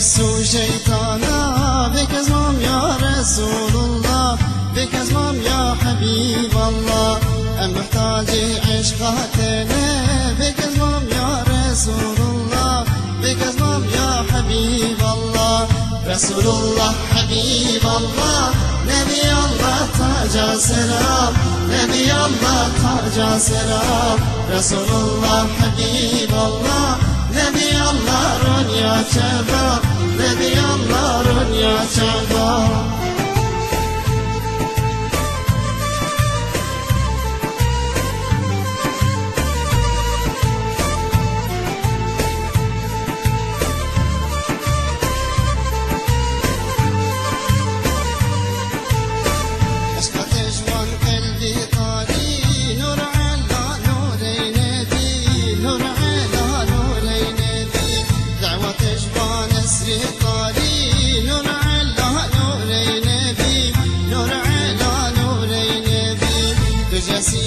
su şeytana Bekezmam ya Resulullah Bekezmam ya Habiballah. En muhtacı aşka tene Bekezmam ya Resulullah Bekezmam ya Habiballah. Resulullah Habiballah Nebi Allah taca selam Nebi Allah taca selam. Resulullah Habiballah Nebi Allah run ya şebab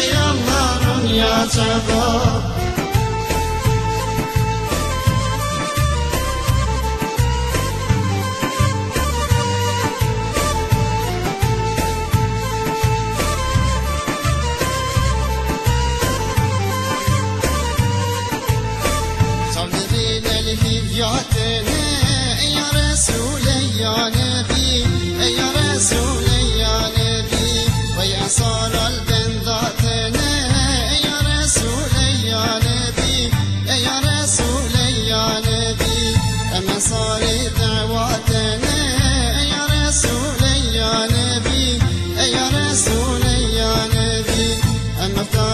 Yaşamayanların yatağı Tanrı'nın elini yatın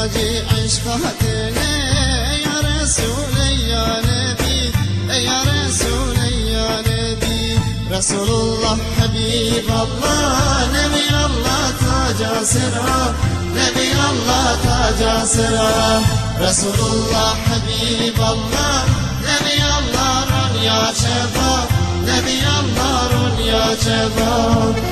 Hacı aşk hatırla ya Resuley ya Nebi Ya Resuley ya Nebi Resulullah Habiballah Nebi Allah taca sıra. Nebi Allah taca sıra. Resulullah Habiballah Nebi Allah'ın ya cevap Nebi Allah'ın ya cevap